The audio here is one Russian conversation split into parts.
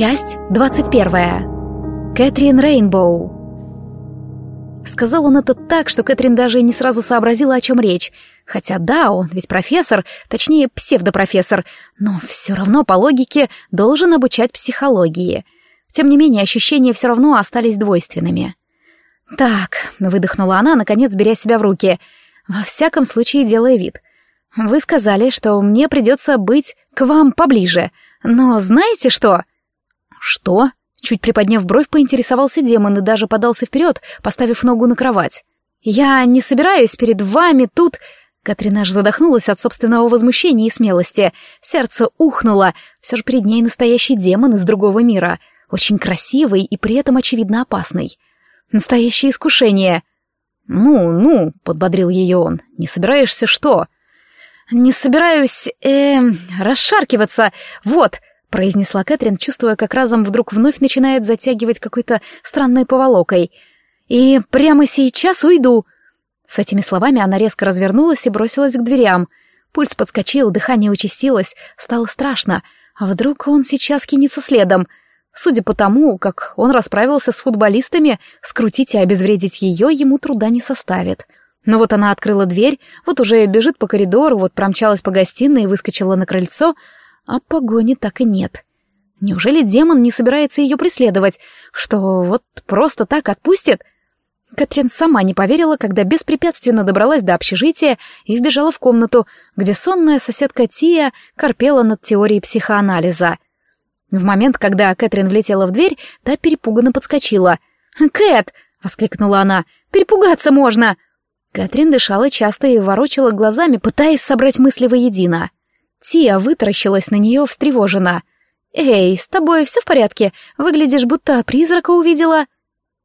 Часть 21. Кэтрин Рейнбоу. Сказал он это так, что Кэтрин даже не сразу сообразила, о чем речь. Хотя да, он ведь профессор, точнее псевдопрофессор, но все равно по логике должен обучать психологии. Тем не менее, ощущения все равно остались двойственными. «Так», — выдохнула она, наконец беря себя в руки, во всяком случае делая вид. «Вы сказали, что мне придется быть к вам поближе, но знаете что?» «Что?» Чуть приподняв бровь, поинтересовался демон и даже подался вперед, поставив ногу на кровать. «Я не собираюсь перед вами тут...» Катрин аж задохнулась от собственного возмущения и смелости. Сердце ухнуло. Все же перед ней настоящий демон из другого мира. Очень красивый и при этом очевидно опасный. Настоящее искушение. «Ну, ну», — подбодрил ее он, — «не собираешься что?» «Не собираюсь, э, расшаркиваться. Вот, — произнесла Кэтрин, чувствуя, как разом вдруг вновь начинает затягивать какой-то странной поволокой. «И прямо сейчас уйду!» С этими словами она резко развернулась и бросилась к дверям. Пульс подскочил, дыхание участилось, стало страшно. А вдруг он сейчас кинется следом? Судя по тому, как он расправился с футболистами, скрутить и обезвредить ее ему труда не составит. Но вот она открыла дверь, вот уже бежит по коридору, вот промчалась по гостиной и выскочила на крыльцо — а погони так и нет. Неужели демон не собирается ее преследовать? Что, вот просто так отпустит? Катрин сама не поверила, когда беспрепятственно добралась до общежития и вбежала в комнату, где сонная соседка Тия корпела над теорией психоанализа. В момент, когда Кэтрин влетела в дверь, та перепуганно подскочила. «Кэт!» — воскликнула она. «Перепугаться можно!» Кэтрин дышала часто и ворочала глазами, пытаясь собрать мысли воедино. Тия вытаращилась на нее встревоженно. «Эй, с тобой все в порядке? Выглядишь, будто призрака увидела».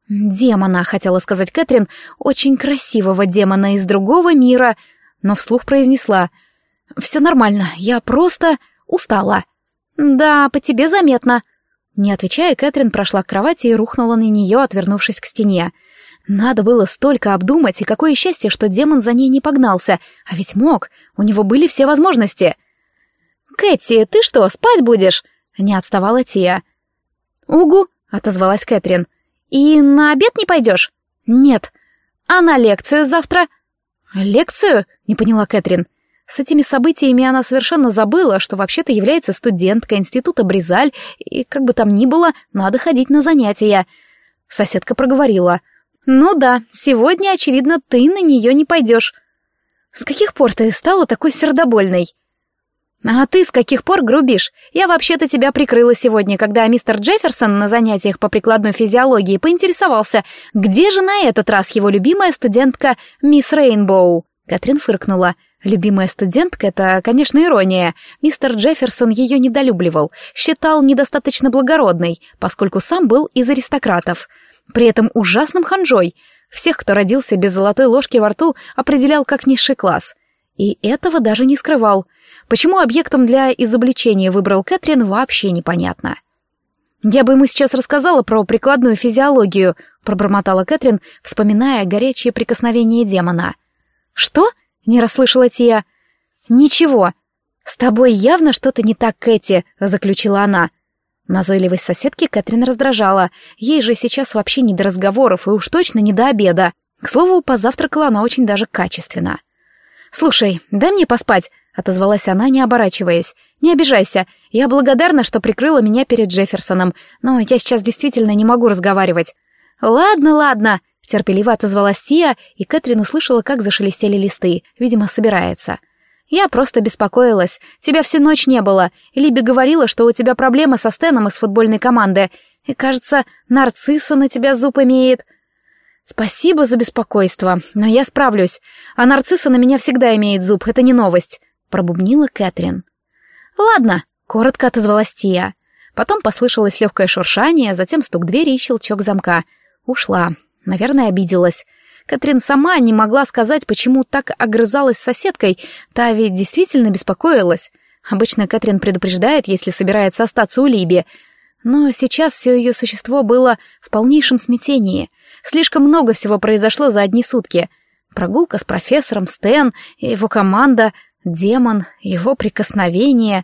«Демона», — хотела сказать Кэтрин, «очень красивого демона из другого мира», но вслух произнесла. «Все нормально, я просто устала». «Да, по тебе заметно». Не отвечая, Кэтрин прошла к кровати и рухнула на нее, отвернувшись к стене. Надо было столько обдумать, и какое счастье, что демон за ней не погнался. А ведь мог, у него были все возможности. «Кэти, ты что, спать будешь?» — не отставала Тия. «Угу», — отозвалась Кэтрин. «И на обед не пойдешь?» «Нет». «А на лекцию завтра?» «Лекцию?» — не поняла Кэтрин. С этими событиями она совершенно забыла, что вообще-то является студенткой института Бризаль, и, как бы там ни было, надо ходить на занятия. Соседка проговорила. «Ну да, сегодня, очевидно, ты на нее не пойдешь». «С каких пор ты стала такой сердобольной?» «А ты с каких пор грубишь? Я вообще-то тебя прикрыла сегодня, когда мистер Джефферсон на занятиях по прикладной физиологии поинтересовался, где же на этот раз его любимая студентка мисс Рейнбоу?» Катрин фыркнула. Любимая студентка — это, конечно, ирония. Мистер Джефферсон ее недолюбливал, считал недостаточно благородной, поскольку сам был из аристократов. При этом ужасным ханжой. Всех, кто родился без золотой ложки во рту, определял как низший класс. И этого даже не скрывал — Почему объектом для изобличения выбрал Кэтрин, вообще непонятно. «Я бы ему сейчас рассказала про прикладную физиологию», — пробормотала Кэтрин, вспоминая горячее прикосновение демона. «Что?» — не расслышала Тия. «Ничего. С тобой явно что-то не так, Кэти», — заключила она. Назойливость соседки Кэтрин раздражала. Ей же сейчас вообще не до разговоров и уж точно не до обеда. К слову, позавтракала она очень даже качественно. «Слушай, дай мне поспать», — отозвалась она, не оборачиваясь. «Не обижайся. Я благодарна, что прикрыла меня перед Джефферсоном, но я сейчас действительно не могу разговаривать». «Ладно, ладно», — терпеливо отозвалась Тия, и Кэтрин услышала, как зашелестели листы. Видимо, собирается. «Я просто беспокоилась. Тебя всю ночь не было. Либи говорила, что у тебя проблемы со Стеном из футбольной команды. И, кажется, нарцисса на тебя зуб имеет». «Спасибо за беспокойство, но я справлюсь. А нарцисса на меня всегда имеет зуб, это не новость пробубнила Кэтрин. «Ладно», — коротко отозвалась Тия. Потом послышалось легкое шуршание, затем стук двери и щелчок замка. Ушла. Наверное, обиделась. Кэтрин сама не могла сказать, почему так огрызалась с соседкой. Та ведь действительно беспокоилась. Обычно Кэтрин предупреждает, если собирается остаться у Либи. Но сейчас все ее существо было в полнейшем смятении. Слишком много всего произошло за одни сутки. Прогулка с профессором Стэн его команда, Демон, его прикосновение.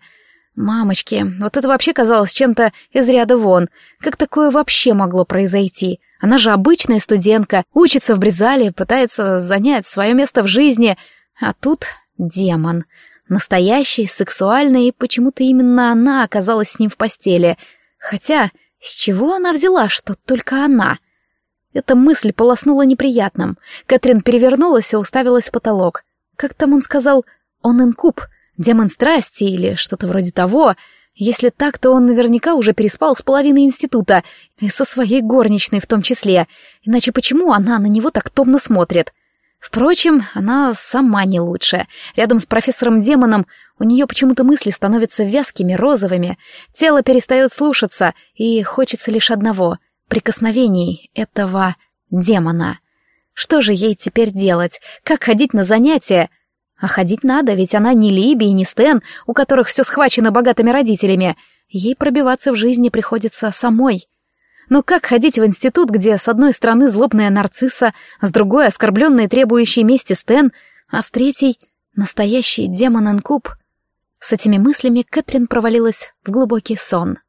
Мамочки, вот это вообще казалось чем-то из ряда вон. Как такое вообще могло произойти? Она же обычная студентка, учится в Бризале, пытается занять свое место в жизни. А тут демон. Настоящий, сексуальный, и почему-то именно она оказалась с ним в постели. Хотя, с чего она взяла, что только она? Эта мысль полоснула неприятным. Кэтрин перевернулась и уставилась в потолок. Как там он сказал? Он инкуб, демон страсти или что-то вроде того. Если так, то он наверняка уже переспал с половиной института, и со своей горничной в том числе. Иначе почему она на него так томно смотрит? Впрочем, она сама не лучше. Рядом с профессором-демоном у нее почему-то мысли становятся вязкими, розовыми, тело перестает слушаться, и хочется лишь одного — прикосновений этого демона. Что же ей теперь делать? Как ходить на занятия? А ходить надо, ведь она не Либи и не Стэн, у которых все схвачено богатыми родителями. Ей пробиваться в жизни приходится самой. Но как ходить в институт, где с одной стороны злобная нарцисса, с другой оскорбленная требующий мести Стэн, а с третьей — настоящий демон-инкуб? С этими мыслями Кэтрин провалилась в глубокий сон.